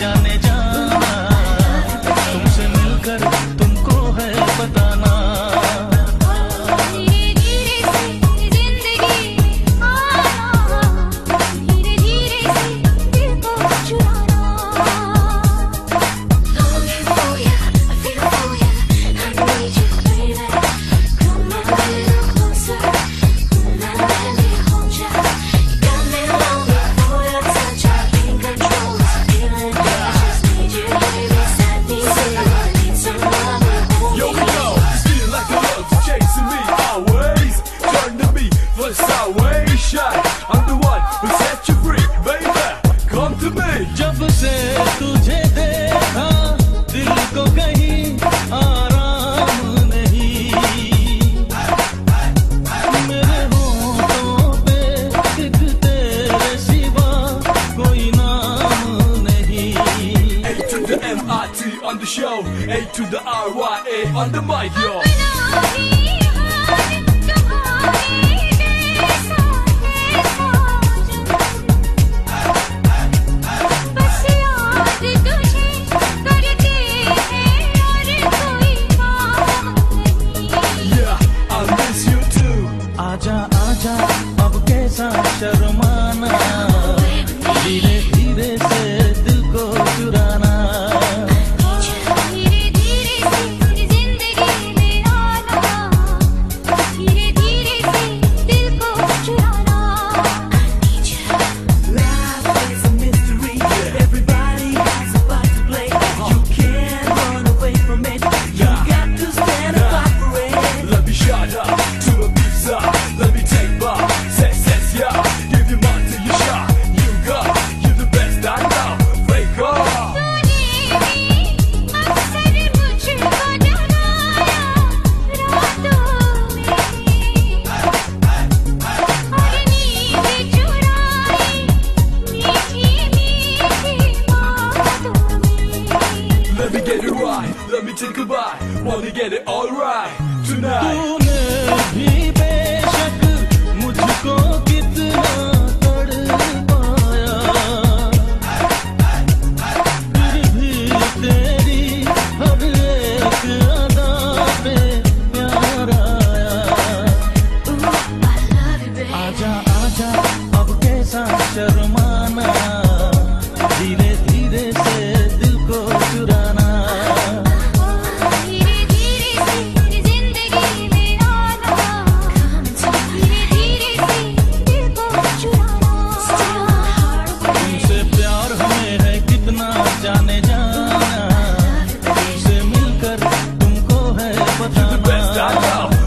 done. set you free, baby. Come to me. जब से तुझे देखा दिल को कहीं आराम नहीं मेरे होठों पे एक तेरे सिवा कोई नाम नहीं A to the M-I-T on the show. A to the R-Y-A on the mic, yo. Let me get it right. Let me take goodbye. Wanna get it alright tonight. तूने I go.